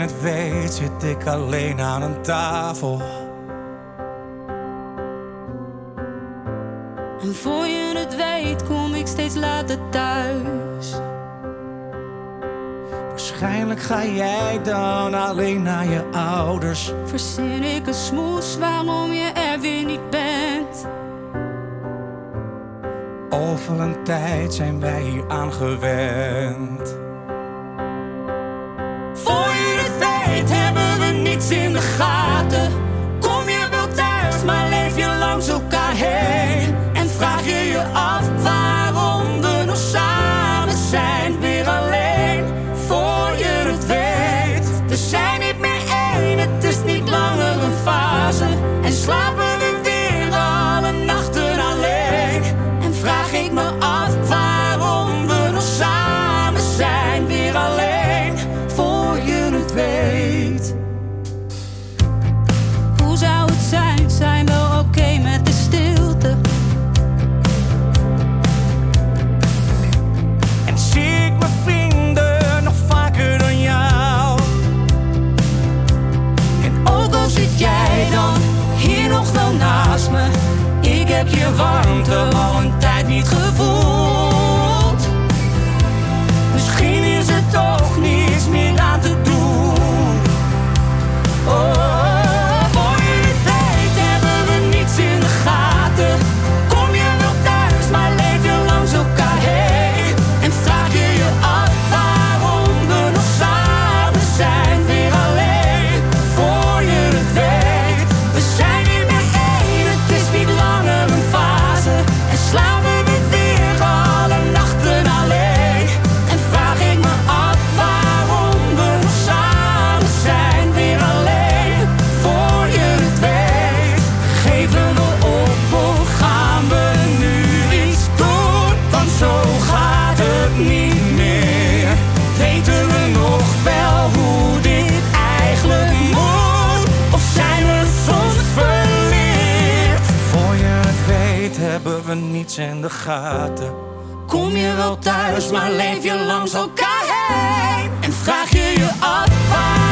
het weet zit ik alleen aan een tafel. En voor je het weet kom ik steeds later thuis. Waarschijnlijk ga jij dan alleen naar je ouders. Verzin ik een smoes waarom je er weer niet bent. Over een tijd zijn wij hier aangewend. Voor in de gaten. Kom je wel thuis, maar leef je langs elkaar heen. En vraag je je af waarom we nog samen zijn, weer alleen. Voor je het weet, we zijn warmte al een tijd niet gevoeld. Misschien is er toch niets in de gaten. Kom je wel thuis, maar leef je langs elkaar heen? En vraag je je af waar